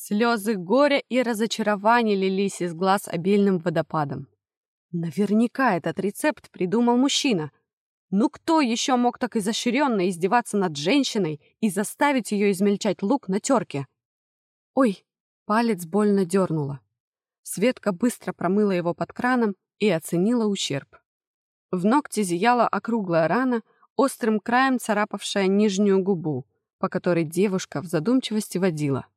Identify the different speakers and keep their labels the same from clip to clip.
Speaker 1: Слезы горя и разочарования лились из глаз обильным водопадом. Наверняка этот рецепт придумал мужчина. Ну кто еще мог так изощренно издеваться над женщиной и заставить ее измельчать лук на терке? Ой, палец больно дернула. Светка быстро промыла его под краном и оценила ущерб. В ногте зияла округлая рана, острым краем царапавшая нижнюю губу, по которой девушка в задумчивости водила.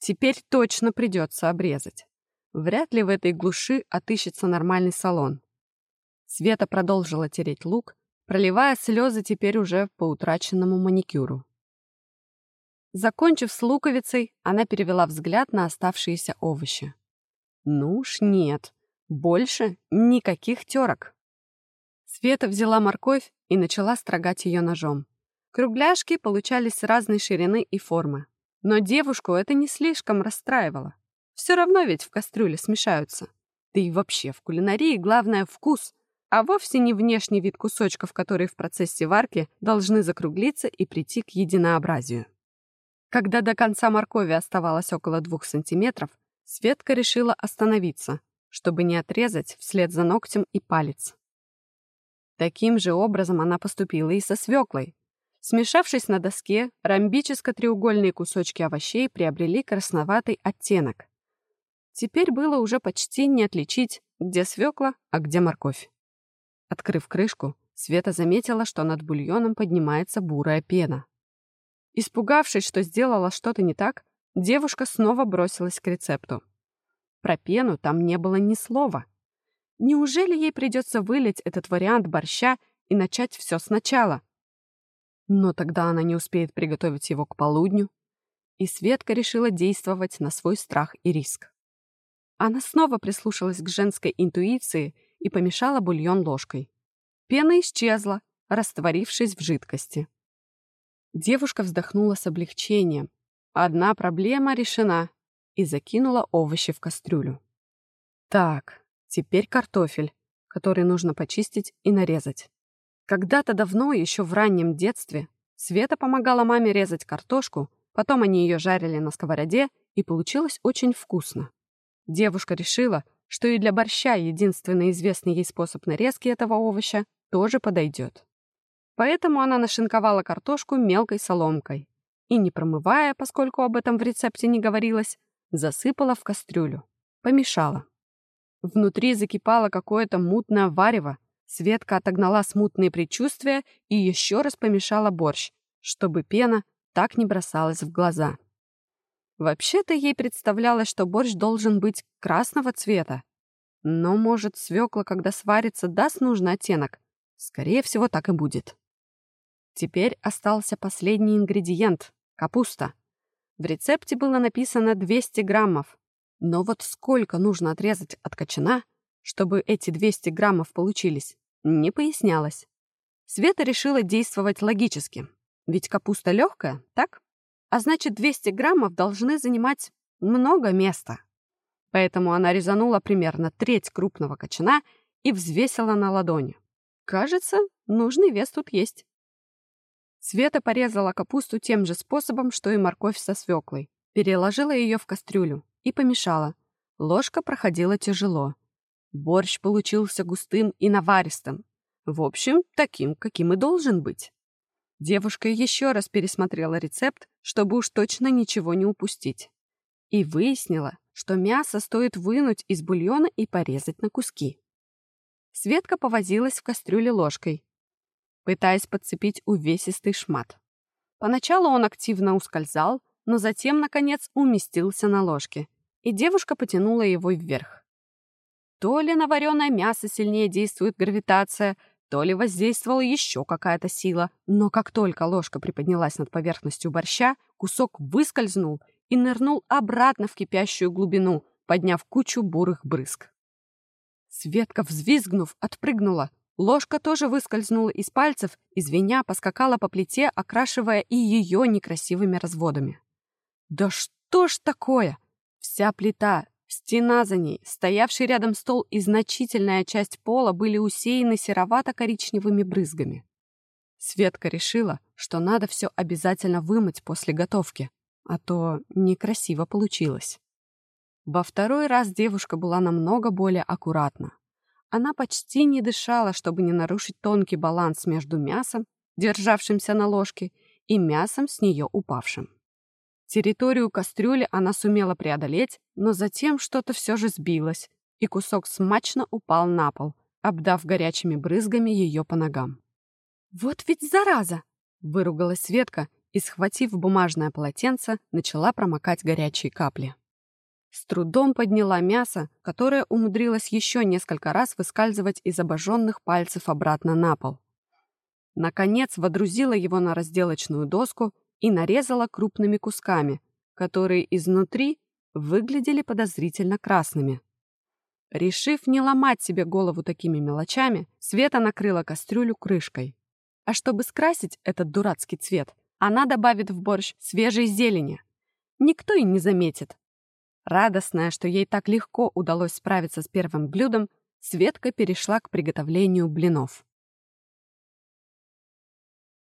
Speaker 1: Теперь точно придется обрезать. Вряд ли в этой глуши отыщется нормальный салон. Света продолжила тереть лук, проливая слезы теперь уже по утраченному маникюру. Закончив с луковицей, она перевела взгляд на оставшиеся овощи. Ну уж нет, больше никаких терок. Света взяла морковь и начала строгать ее ножом. Кругляшки получались разной ширины и формы. Но девушку это не слишком расстраивало. Все равно ведь в кастрюле смешаются. Да и вообще в кулинарии главное вкус, а вовсе не внешний вид кусочков, которые в процессе варки должны закруглиться и прийти к единообразию. Когда до конца моркови оставалось около двух сантиметров, Светка решила остановиться, чтобы не отрезать вслед за ногтем и палец. Таким же образом она поступила и со свеклой. Смешавшись на доске, ромбическо-треугольные кусочки овощей приобрели красноватый оттенок, Теперь было уже почти не отличить, где свекла, а где морковь. Открыв крышку, Света заметила, что над бульоном поднимается бурая пена. Испугавшись, что сделала что-то не так, девушка снова бросилась к рецепту. Про пену там не было ни слова. Неужели ей придется вылить этот вариант борща и начать все сначала? Но тогда она не успеет приготовить его к полудню. И Светка решила действовать на свой страх и риск. Она снова прислушалась к женской интуиции и помешала бульон ложкой. Пена исчезла, растворившись в жидкости. Девушка вздохнула с облегчением. Одна проблема решена и закинула овощи в кастрюлю. Так, теперь картофель, который нужно почистить и нарезать. Когда-то давно, еще в раннем детстве, Света помогала маме резать картошку, потом они ее жарили на сковороде, и получилось очень вкусно. Девушка решила, что и для борща единственный известный ей способ нарезки этого овоща тоже подойдет. Поэтому она нашинковала картошку мелкой соломкой и, не промывая, поскольку об этом в рецепте не говорилось, засыпала в кастрюлю, помешала. Внутри закипало какое-то мутное варево, Светка отогнала смутные предчувствия и еще раз помешала борщ, чтобы пена так не бросалась в глаза. Вообще-то ей представлялось, что борщ должен быть красного цвета. Но, может, свекла, когда сварится, даст нужный оттенок? Скорее всего, так и будет. Теперь остался последний ингредиент — капуста. В рецепте было написано 200 граммов. Но вот сколько нужно отрезать от кочана, чтобы эти 200 граммов получились, не пояснялось. Света решила действовать логически. Ведь капуста легкая, так? а значит 200 граммов должны занимать много места. Поэтому она резанула примерно треть крупного кочана и взвесила на ладони. Кажется, нужный вес тут есть. Света порезала капусту тем же способом, что и морковь со свеклой. Переложила ее в кастрюлю и помешала. Ложка проходила тяжело. Борщ получился густым и наваристым. В общем, таким, каким и должен быть. Девушка еще раз пересмотрела рецепт, чтобы уж точно ничего не упустить. И выяснила, что мясо стоит вынуть из бульона и порезать на куски. Светка повозилась в кастрюле ложкой, пытаясь подцепить увесистый шмат. Поначалу он активно ускользал, но затем, наконец, уместился на ложке, и девушка потянула его вверх. То ли на вареное мясо сильнее действует гравитация, то ли воздействовала еще какая-то сила, но как только ложка приподнялась над поверхностью борща, кусок выскользнул и нырнул обратно в кипящую глубину, подняв кучу бурых брызг. Светка, взвизгнув, отпрыгнула. Ложка тоже выскользнула из пальцев и, звеня, поскакала по плите, окрашивая и ее некрасивыми разводами. «Да что ж такое?» Вся плита, Стена за ней, стоявший рядом стол и значительная часть пола были усеяны серовато-коричневыми брызгами. Светка решила, что надо все обязательно вымыть после готовки. а то некрасиво получилось. Во второй раз девушка была намного более аккуратна. Она почти не дышала, чтобы не нарушить тонкий баланс между мясом, державшимся на ложке, и мясом с нее упавшим. Территорию кастрюли она сумела преодолеть, но затем что-то все же сбилось, и кусок смачно упал на пол, обдав горячими брызгами ее по ногам. «Вот ведь зараза!» — выругалась Светка и, схватив бумажное полотенце, начала промокать горячие капли. С трудом подняла мясо, которое умудрилось еще несколько раз выскальзывать из обожженных пальцев обратно на пол. Наконец водрузила его на разделочную доску и нарезала крупными кусками, которые изнутри выглядели подозрительно красными. Решив не ломать себе голову такими мелочами, Света накрыла кастрюлю крышкой. А чтобы скрасить этот дурацкий цвет, она добавит в борщ свежей зелени. Никто и не заметит. Радостная, что ей так легко удалось справиться с первым блюдом, Светка перешла к приготовлению блинов.